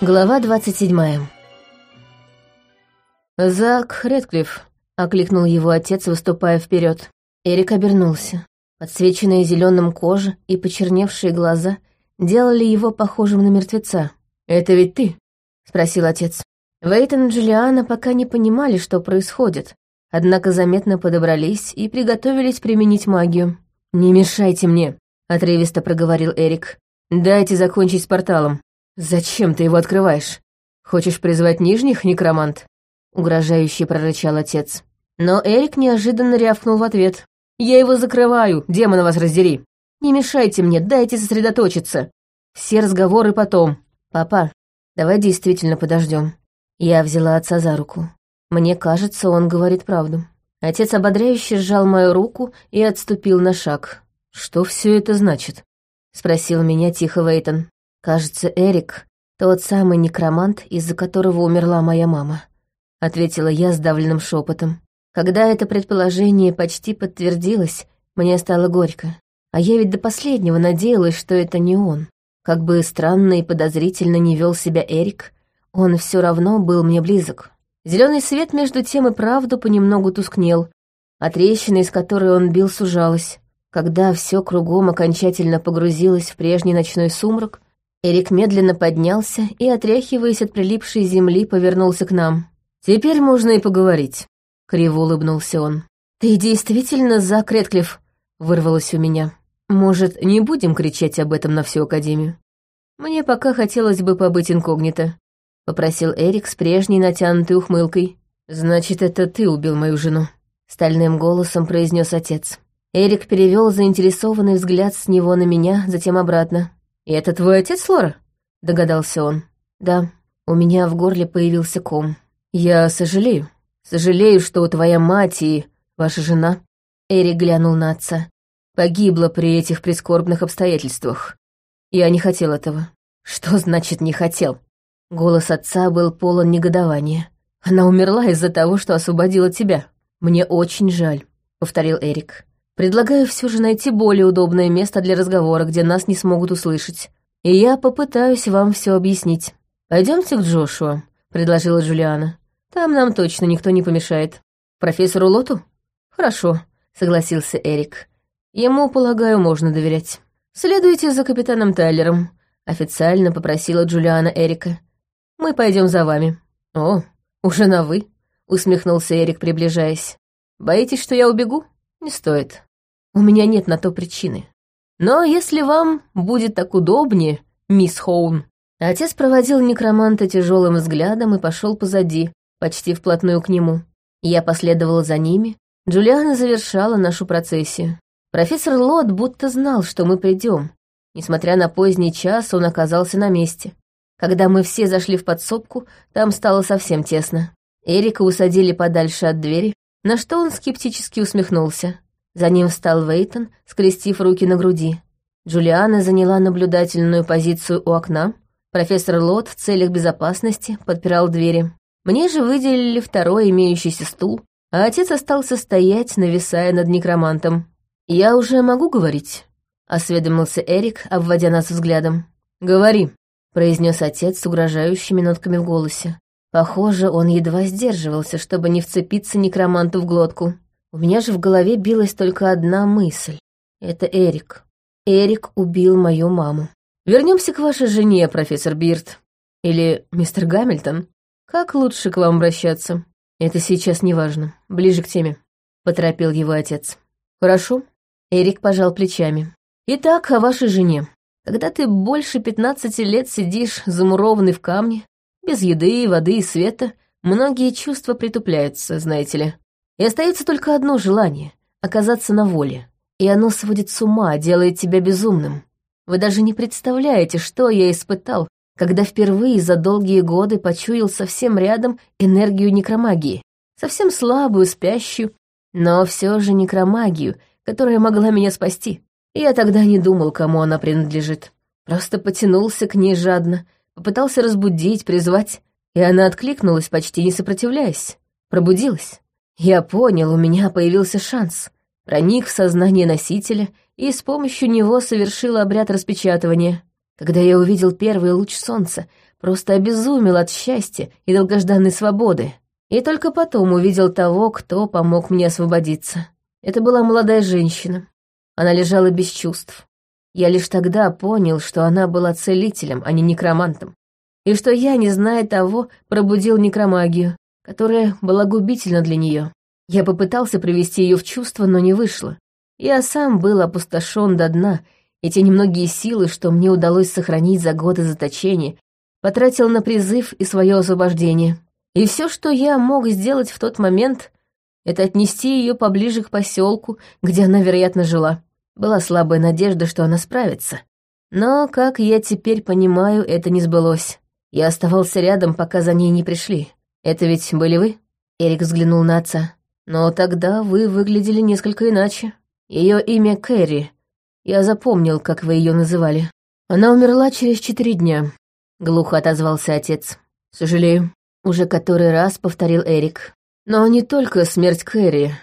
Глава двадцать седьмая. «Зак Редклифф», — окликнул его отец, выступая вперед. Эрик обернулся. Подсвеченные зеленым кожа и почерневшие глаза делали его похожим на мертвеца. «Это ведь ты?» — спросил отец. Вейтон и Джулиана пока не понимали, что происходит, однако заметно подобрались и приготовились применить магию. «Не мешайте мне», — отрывисто проговорил Эрик. «Дайте закончить с порталом». «Зачем ты его открываешь? Хочешь призвать нижних, некромант?» Угрожающе прорычал отец. Но Эрик неожиданно рявкнул в ответ. «Я его закрываю, демона вас раздери! Не мешайте мне, дайте сосредоточиться! Все разговоры потом. Папа, давай действительно подождем. Я взяла отца за руку. Мне кажется, он говорит правду. Отец ободряюще сжал мою руку и отступил на шаг. «Что все это значит?» — спросил меня тихо Вейтон. «Кажется, Эрик — тот самый некромант, из-за которого умерла моя мама», — ответила я сдавленным шепотом. Когда это предположение почти подтвердилось, мне стало горько. А я ведь до последнего надеялась, что это не он. Как бы странно и подозрительно не вел себя Эрик, он все равно был мне близок. Зеленый свет между тем и правду понемногу тускнел, а трещина, из которой он бил, сужалась. Когда все кругом окончательно погрузилось в прежний ночной сумрак, Эрик медленно поднялся и, отряхиваясь от прилипшей земли, повернулся к нам. «Теперь можно и поговорить», — криво улыбнулся он. «Ты действительно за Кретклифф?» — вырвалось у меня. «Может, не будем кричать об этом на всю Академию? Мне пока хотелось бы побыть инкогнито», — попросил Эрик с прежней натянутой ухмылкой. «Значит, это ты убил мою жену», — стальным голосом произнес отец. Эрик перевел заинтересованный взгляд с него на меня, затем обратно. «И это твой отец, Лора?» — догадался он. «Да, у меня в горле появился ком. Я сожалею. Сожалею, что твоя мать и ваша жена...» Эрик глянул на отца. «Погибла при этих прискорбных обстоятельствах. Я не хотел этого». «Что значит «не хотел»?» Голос отца был полон негодования. «Она умерла из-за того, что освободила тебя. Мне очень жаль», — повторил Эрик. Предлагаю все же найти более удобное место для разговора, где нас не смогут услышать. И я попытаюсь вам все объяснить. Пойдемте к Джошуа, предложила Джулиана. Там нам точно никто не помешает. Профессору Лоту? Хорошо, согласился Эрик. Ему, полагаю, можно доверять. Следуйте за капитаном Тайлером, официально попросила Джулиана Эрика. Мы пойдем за вами. О, уже на вы, усмехнулся Эрик, приближаясь. Боитесь, что я убегу? Не стоит. У меня нет на то причины. Но если вам будет так удобнее, мисс Хоун...» Отец проводил некроманта тяжелым взглядом и пошел позади, почти вплотную к нему. Я последовала за ними. Джулиана завершала нашу процессию. Профессор Лот будто знал, что мы придем. Несмотря на поздний час, он оказался на месте. Когда мы все зашли в подсобку, там стало совсем тесно. Эрика усадили подальше от двери, на что он скептически усмехнулся. За ним встал Вейтон, скрестив руки на груди. Джулиана заняла наблюдательную позицию у окна. Профессор Лот в целях безопасности подпирал двери. Мне же выделили второй имеющийся стул, а отец остался стоять, нависая над некромантом. «Я уже могу говорить?» — осведомился Эрик, обводя нас взглядом. «Говори», — произнес отец с угрожающими нотками в голосе. Похоже, он едва сдерживался, чтобы не вцепиться некроманту в глотку. У меня же в голове билась только одна мысль. Это Эрик. Эрик убил мою маму. Вернемся к вашей жене, профессор Бирд. Или мистер Гамильтон. Как лучше к вам обращаться? Это сейчас не важно. Ближе к теме. Поторопил его отец. Хорошо. Эрик пожал плечами. Итак, о вашей жене. Когда ты больше пятнадцати лет сидишь замурованный в камне, без еды, воды и света, многие чувства притупляются, знаете ли. И остается только одно желание — оказаться на воле. И оно сводит с ума, делает тебя безумным. Вы даже не представляете, что я испытал, когда впервые за долгие годы почуял совсем рядом энергию некромагии. Совсем слабую, спящую, но все же некромагию, которая могла меня спасти. Я тогда не думал, кому она принадлежит. Просто потянулся к ней жадно, попытался разбудить, призвать, и она откликнулась, почти не сопротивляясь. Пробудилась. Я понял, у меня появился шанс. Проник в сознание носителя и с помощью него совершил обряд распечатывания. Когда я увидел первый луч солнца, просто обезумел от счастья и долгожданной свободы. И только потом увидел того, кто помог мне освободиться. Это была молодая женщина. Она лежала без чувств. Я лишь тогда понял, что она была целителем, а не некромантом. И что я, не зная того, пробудил некромагию, которая была губительна для нее. Я попытался привести ее в чувство, но не вышло. Я сам был опустошен до дна, и те немногие силы, что мне удалось сохранить за годы заточения, потратил на призыв и свое освобождение. И все, что я мог сделать в тот момент, это отнести ее поближе к поселку, где она, вероятно, жила. Была слабая надежда, что она справится. Но, как я теперь понимаю, это не сбылось. Я оставался рядом, пока за ней не пришли. Это ведь были вы? Эрик взглянул на отца. Но тогда вы выглядели несколько иначе. Ее имя Кэрри. Я запомнил, как вы ее называли. Она умерла через четыре дня. Глухо отозвался отец. Сожалею. Уже который раз повторил Эрик. Но не только смерть Кэрри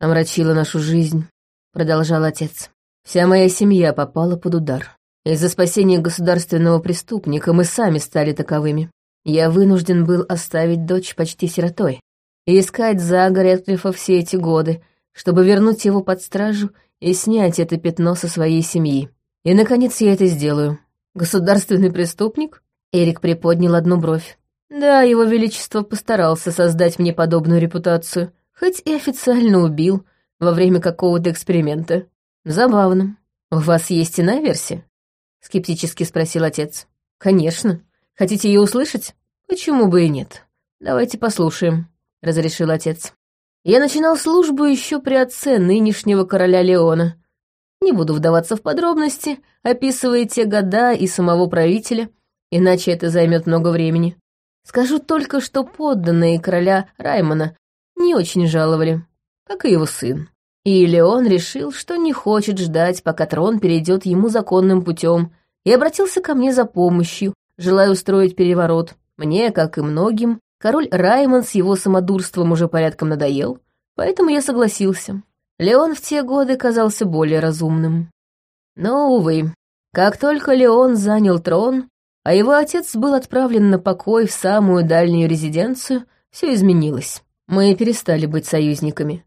омрачила нашу жизнь, продолжал отец. Вся моя семья попала под удар. Из-за спасения государственного преступника мы сами стали таковыми. Я вынужден был оставить дочь почти сиротой и искать заговор Рэдклиффа все эти годы, чтобы вернуть его под стражу и снять это пятно со своей семьи. И, наконец, я это сделаю. Государственный преступник? Эрик приподнял одну бровь. Да, его величество постарался создать мне подобную репутацию, хоть и официально убил во время какого-то эксперимента. Забавно. У вас есть иная версия? Скептически спросил отец. Конечно. Хотите ее услышать? Почему бы и нет? Давайте послушаем, разрешил отец. Я начинал службу еще при отце нынешнего короля Леона. Не буду вдаваться в подробности, описывая те года и самого правителя, иначе это займет много времени. Скажу только, что подданные короля Раймона не очень жаловали, как и его сын. И Леон решил, что не хочет ждать, пока трон перейдет ему законным путем, и обратился ко мне за помощью, желая устроить переворот. Мне, как и многим, король Раймон с его самодурством уже порядком надоел, поэтому я согласился. Леон в те годы казался более разумным. Но, увы, как только Леон занял трон, а его отец был отправлен на покой в самую дальнюю резиденцию, все изменилось. Мы перестали быть союзниками.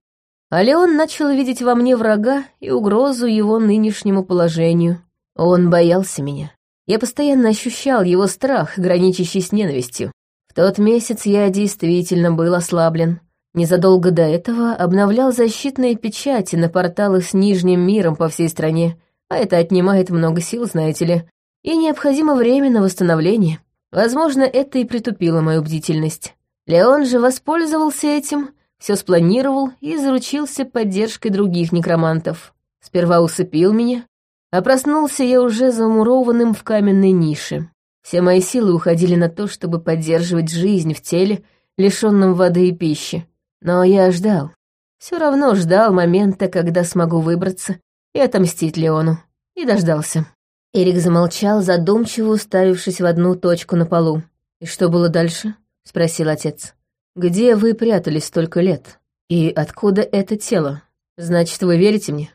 А Леон начал видеть во мне врага и угрозу его нынешнему положению. Он боялся меня. Я постоянно ощущал его страх, граничащий с ненавистью. В тот месяц я действительно был ослаблен. Незадолго до этого обновлял защитные печати на порталах с Нижним миром по всей стране, а это отнимает много сил, знаете ли, и необходимо время на восстановление. Возможно, это и притупило мою бдительность. Леон же воспользовался этим все спланировал и заручился поддержкой других некромантов. Сперва усыпил меня, а проснулся я уже замурованным в каменной нише. Все мои силы уходили на то, чтобы поддерживать жизнь в теле, лишенном воды и пищи. Но я ждал. Все равно ждал момента, когда смогу выбраться и отомстить Леону. И дождался. Эрик замолчал, задумчиво уставившись в одну точку на полу. «И что было дальше?» — спросил отец. Где вы прятались столько лет? И откуда это тело? Значит, вы верите мне?»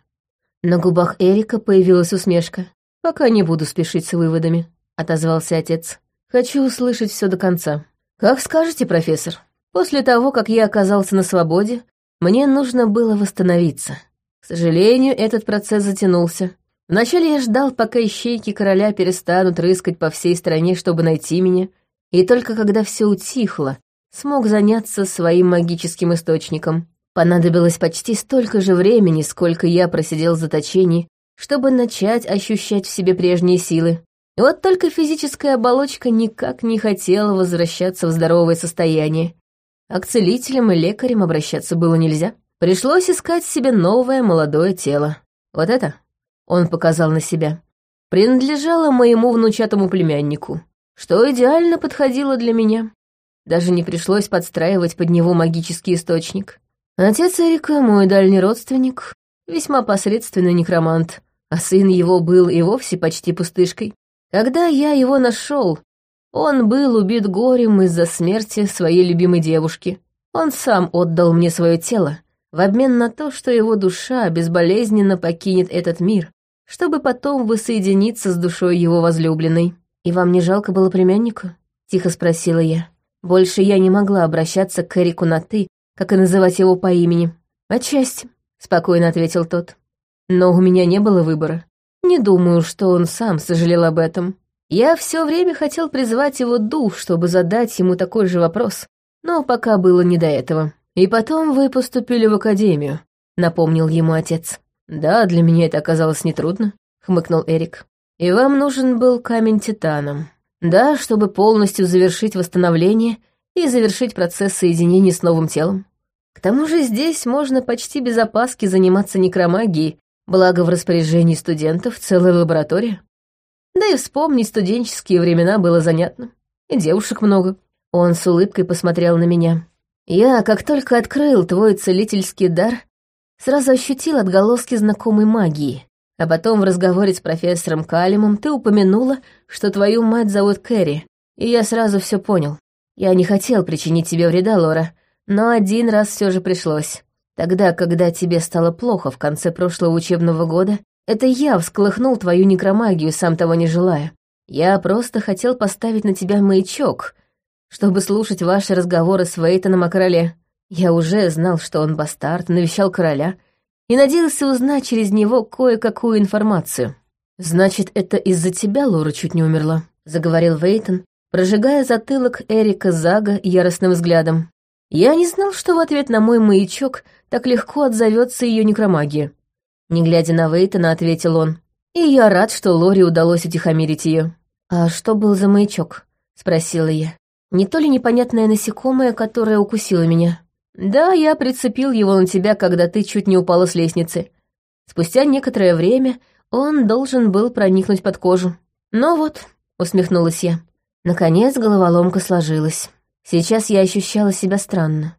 На губах Эрика появилась усмешка. «Пока не буду спешить с выводами», — отозвался отец. «Хочу услышать все до конца». «Как скажете, профессор. После того, как я оказался на свободе, мне нужно было восстановиться. К сожалению, этот процесс затянулся. Вначале я ждал, пока ищейки короля перестанут рыскать по всей стране, чтобы найти меня, и только когда все утихло, смог заняться своим магическим источником. Понадобилось почти столько же времени, сколько я просидел в заточении, чтобы начать ощущать в себе прежние силы. И вот только физическая оболочка никак не хотела возвращаться в здоровое состояние. А к целителям и лекарям обращаться было нельзя. Пришлось искать себе новое молодое тело. Вот это, он показал на себя, принадлежало моему внучатому племяннику, что идеально подходило для меня. Даже не пришлось подстраивать под него магический источник. Отец Эрика, мой дальний родственник, весьма посредственный некромант, а сын его был и вовсе почти пустышкой. Когда я его нашел, он был убит горем из-за смерти своей любимой девушки. Он сам отдал мне свое тело, в обмен на то, что его душа безболезненно покинет этот мир, чтобы потом воссоединиться с душой его возлюбленной. «И вам не жалко было племянника?» — тихо спросила я. Больше я не могла обращаться к Эрику на «ты», как и называть его по имени. «Отчасти», — спокойно ответил тот. «Но у меня не было выбора. Не думаю, что он сам сожалел об этом. Я все время хотел призвать его дух, чтобы задать ему такой же вопрос, но пока было не до этого. И потом вы поступили в академию», — напомнил ему отец. «Да, для меня это оказалось нетрудно», — хмыкнул Эрик. «И вам нужен был камень титаном. Да, чтобы полностью завершить восстановление и завершить процесс соединения с новым телом. К тому же здесь можно почти без опаски заниматься некромагией, благо в распоряжении студентов целая лаборатория. Да и вспомнить студенческие времена было занятно. И девушек много. Он с улыбкой посмотрел на меня. Я, как только открыл твой целительский дар, сразу ощутил отголоски знакомой магии. А потом в разговоре с профессором Калимом ты упомянула, что твою мать зовут Кэрри, и я сразу все понял. Я не хотел причинить тебе вреда, Лора, но один раз все же пришлось. Тогда, когда тебе стало плохо в конце прошлого учебного года, это я всколыхнул твою некромагию, сам того не желая. Я просто хотел поставить на тебя маячок, чтобы слушать ваши разговоры с Вейтоном о короле. Я уже знал, что он бастард, навещал короля — и надеялся узнать через него кое-какую информацию. «Значит, это из-за тебя Лора чуть не умерла», — заговорил Вейтон, прожигая затылок Эрика Зага яростным взглядом. «Я не знал, что в ответ на мой маячок так легко отзовется ее некромагия». Не глядя на Вейтона, ответил он. «И я рад, что Лоре удалось утихомирить ее». «А что был за маячок?» — спросила я. «Не то ли непонятное насекомое, которое укусило меня?» Да, я прицепил его на тебя, когда ты чуть не упала с лестницы. Спустя некоторое время он должен был проникнуть под кожу. Ну вот, усмехнулась я. Наконец головоломка сложилась. Сейчас я ощущала себя странно.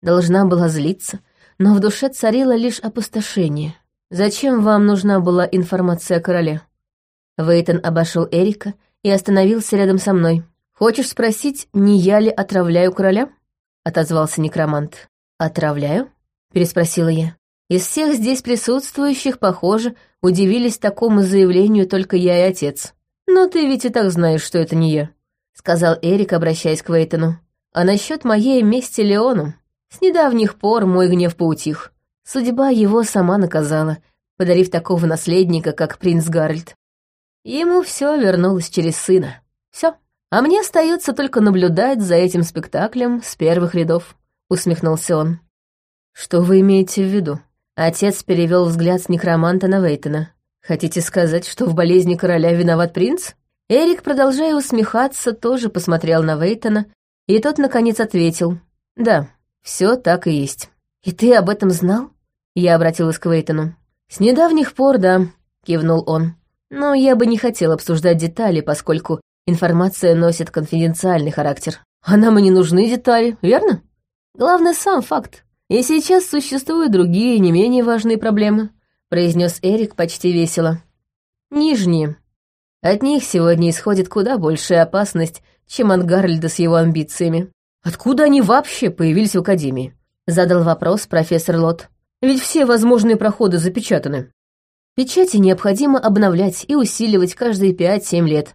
Должна была злиться, но в душе царило лишь опустошение. Зачем вам нужна была информация о короле? Вейтон обошел Эрика и остановился рядом со мной. Хочешь спросить, не я ли отравляю короля? — отозвался некромант. «Отравляю?» — переспросила я. Из всех здесь присутствующих, похоже, удивились такому заявлению только я и отец. «Но ты ведь и так знаешь, что это не я», — сказал Эрик, обращаясь к Вейтону. «А насчет моей мести Леону? С недавних пор мой гнев поутих. Судьба его сама наказала, подарив такого наследника, как принц Гарольд. Ему все вернулось через сына. Все. А мне остается только наблюдать за этим спектаклем с первых рядов», — усмехнулся он. «Что вы имеете в виду?» Отец перевел взгляд с некроманта на Вейтона. «Хотите сказать, что в болезни короля виноват принц?» Эрик, продолжая усмехаться, тоже посмотрел на Вейтона, и тот, наконец, ответил. «Да, все так и есть». «И ты об этом знал?» Я обратилась к Вейтону. «С недавних пор, да», — кивнул он. «Но я бы не хотел обсуждать детали, поскольку Информация носит конфиденциальный характер. А нам и не нужны детали, верно? Главное сам факт. И сейчас существуют другие, не менее важные проблемы, произнес Эрик почти весело. Нижние. От них сегодня исходит куда большая опасность, чем от Гарольда с его амбициями. Откуда они вообще появились в Академии? Задал вопрос профессор Лот. Ведь все возможные проходы запечатаны. Печати необходимо обновлять и усиливать каждые пять-семь лет,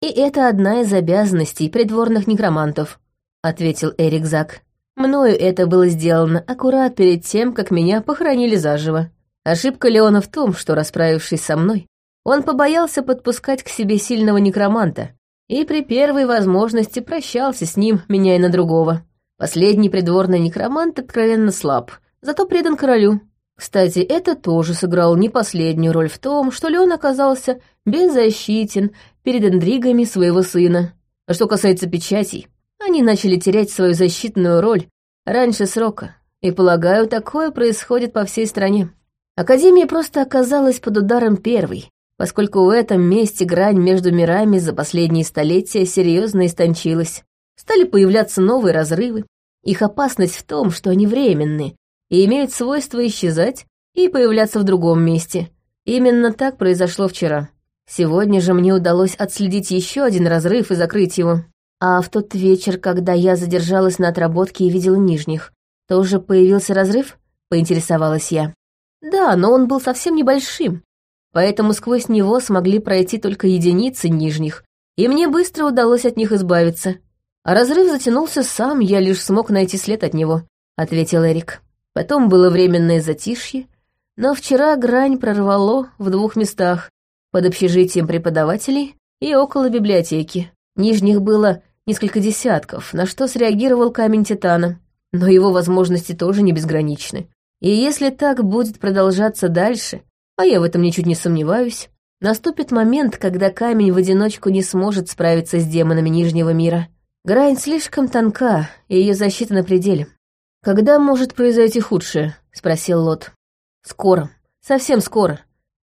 «И это одна из обязанностей придворных некромантов», — ответил Эрик Зак. «Мною это было сделано аккурат перед тем, как меня похоронили заживо. Ошибка Леона в том, что, расправившись со мной, он побоялся подпускать к себе сильного некроманта и при первой возможности прощался с ним, меняя на другого. Последний придворный некромант откровенно слаб, зато предан королю. Кстати, это тоже сыграло не последнюю роль в том, что Леон оказался беззащитен перед интригами своего сына. А что касается печатей, они начали терять свою защитную роль раньше срока, и, полагаю, такое происходит по всей стране. Академия просто оказалась под ударом первой, поскольку в этом месте грань между мирами за последние столетия серьезно истончилась. Стали появляться новые разрывы. Их опасность в том, что они временные, и имеют свойство исчезать и появляться в другом месте. Именно так произошло вчера. Сегодня же мне удалось отследить еще один разрыв и закрыть его. А в тот вечер, когда я задержалась на отработке и видела нижних, тоже появился разрыв? Поинтересовалась я. Да, но он был совсем небольшим. Поэтому сквозь него смогли пройти только единицы нижних, и мне быстро удалось от них избавиться. А разрыв затянулся сам, я лишь смог найти след от него, — ответил Эрик. Потом было временное затишье, но вчера грань прорвало в двух местах, под общежитием преподавателей и около библиотеки. Нижних было несколько десятков, на что среагировал камень Титана, но его возможности тоже не безграничны. И если так будет продолжаться дальше, а я в этом ничуть не сомневаюсь, наступит момент, когда камень в одиночку не сможет справиться с демонами Нижнего мира. Грань слишком тонка, и ее защита на пределе. «Когда может произойти худшее?» — спросил Лот. «Скоро. Совсем скоро.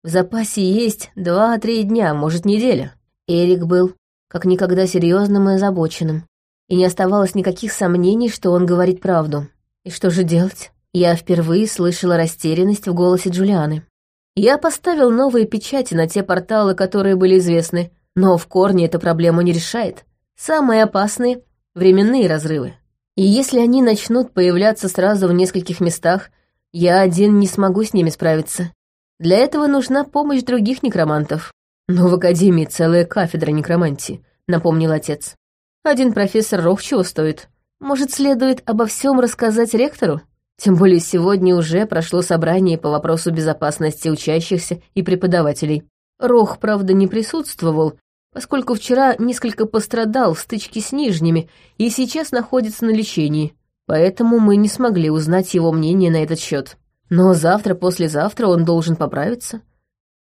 В запасе есть два-три дня, может, неделя». Эрик был как никогда серьезным и озабоченным, и не оставалось никаких сомнений, что он говорит правду. И что же делать? Я впервые слышала растерянность в голосе Джулианы. Я поставил новые печати на те порталы, которые были известны, но в корне эту проблему не решает. Самые опасные — временные разрывы. И если они начнут появляться сразу в нескольких местах, я один не смогу с ними справиться. Для этого нужна помощь других некромантов. Но в Академии целая кафедра некромантии, напомнил отец. Один профессор Рох чего стоит. Может, следует обо всем рассказать ректору? Тем более сегодня уже прошло собрание по вопросу безопасности учащихся и преподавателей. Рох, правда, не присутствовал, поскольку вчера несколько пострадал в стычке с нижними и сейчас находится на лечении, поэтому мы не смогли узнать его мнение на этот счет. Но завтра-послезавтра он должен поправиться.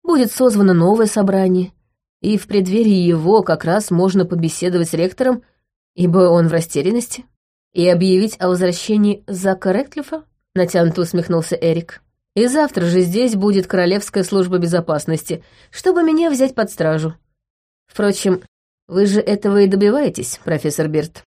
Будет созвано новое собрание, и в преддверии его как раз можно побеседовать с ректором, ибо он в растерянности. «И объявить о возвращении Зака Рэдклиффа?» — натянуто усмехнулся Эрик. «И завтра же здесь будет Королевская служба безопасности, чтобы меня взять под стражу. Впрочем, вы же этого и добиваетесь, профессор Бирт.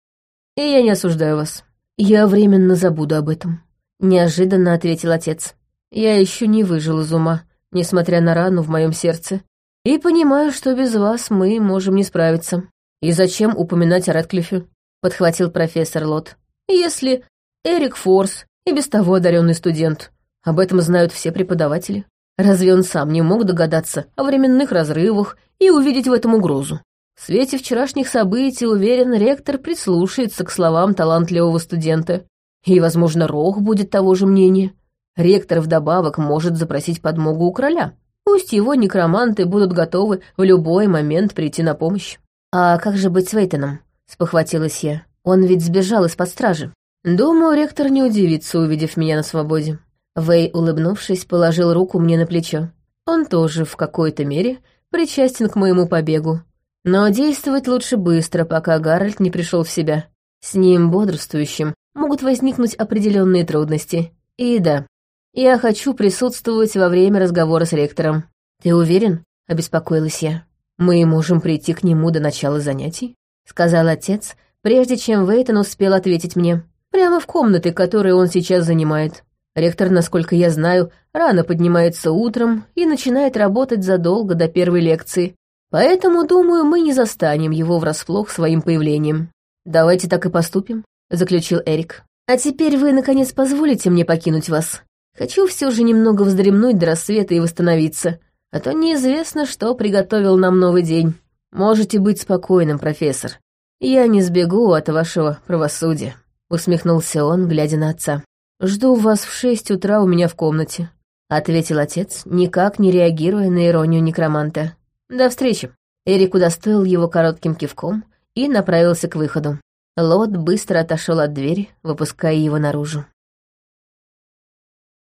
И я не осуждаю вас. Я временно забуду об этом», — неожиданно ответил отец. «Я еще не выжил из ума, несмотря на рану в моем сердце, и понимаю, что без вас мы можем не справиться. И зачем упоминать о Рэдклиффе? Подхватил профессор Лот. «Если Эрик Форс и без того одаренный студент, об этом знают все преподаватели. Разве он сам не мог догадаться о временных разрывах и увидеть в этом угрозу? В свете вчерашних событий, уверен, ректор прислушается к словам талантливого студента. И, возможно, Рох будет того же мнения. Ректор вдобавок может запросить подмогу у короля. Пусть его некроманты будут готовы в любой момент прийти на помощь. А как же быть с Вейтоном? — спохватилась я. «Он ведь сбежал из-под стражи. Думаю, ректор не удивится, увидев меня на свободе». Вэй, улыбнувшись, положил руку мне на плечо. Он тоже в какой-то мере причастен к моему побегу. Но действовать лучше быстро, пока Гарольд не пришел в себя. С ним, бодрствующим, могут возникнуть определенные трудности. И да, я хочу присутствовать во время разговора с ректором. Ты уверен? Обеспокоилась я. Мы можем прийти к нему до начала занятий? — сказал отец, прежде чем Вейтон успел ответить мне. «Прямо в комнаты, которые он сейчас занимает. Ректор, насколько я знаю, рано поднимается утром и начинает работать задолго до первой лекции. Поэтому, думаю, мы не застанем его врасплох своим появлением. Давайте так и поступим», — заключил Эрик. «А теперь вы, наконец, позволите мне покинуть вас. Хочу все же немного вздремнуть до рассвета и восстановиться, а то неизвестно, что приготовил нам новый день». «Можете быть спокойным, профессор. Я не сбегу от вашего правосудия», — усмехнулся он, глядя на отца. «Жду вас в шесть утра у меня в комнате», — ответил отец, никак не реагируя на иронию некроманта. «До встречи». Эрик удостоил его коротким кивком и направился к выходу. Лот быстро отошел от двери, выпуская его наружу.